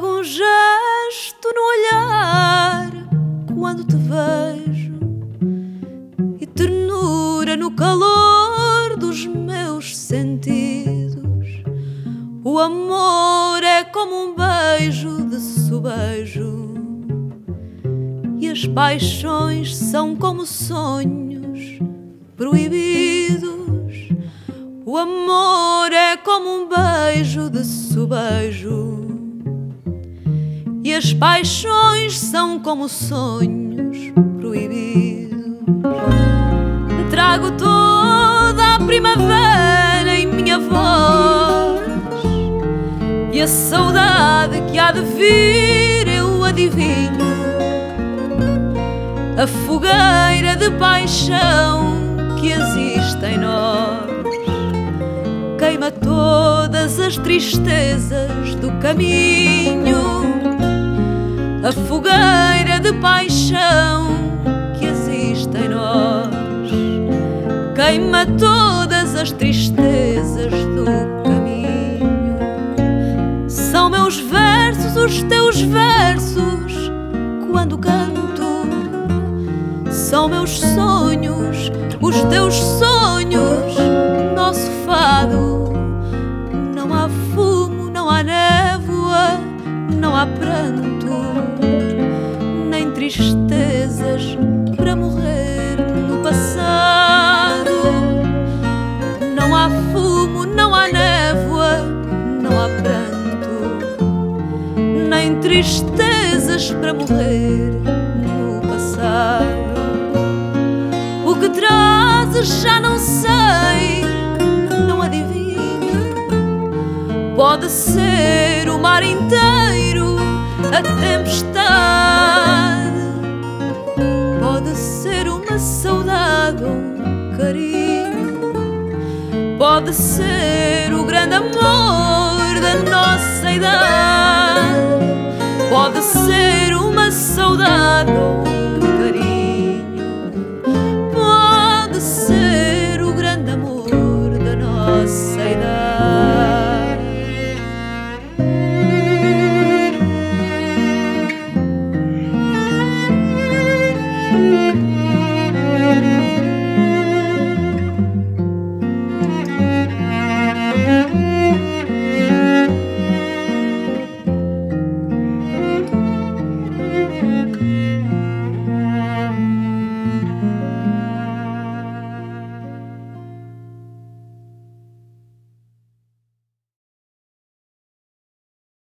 trago um gesto no olhar quando te vejo e ternura no calor dos meus sentidos. O amor é como um beijo de subejo e as paixões são como sonhos proibidos. O amor é como um beijo de subejo e as paixões são como sonhos proibidos. Trago toda a primavera em minha voz e a saudade que há de vir eu adivinho. A fogueira de paixão que existe em nós queima todas as tristezas do caminho. A fogueira de paixão que existe em nós queima todas as tristezas do caminho. São meus versos os teus versos quando canto. São meus sonhos os teus sonhos, nosso fado. Não há fumo, não há névoa, não há pranto, nem tristezas para morrer no passado. Não há fumo, não há névoa, não há pranto, nem tristezas para morrer no passado. O que trazes já não sei, não adivinho. Pode ser o mar inteiro, a tempestade. Pode ser uma saudade, um carinho. Pode ser o grande amor da nossa idade. Pode ser uma saudade,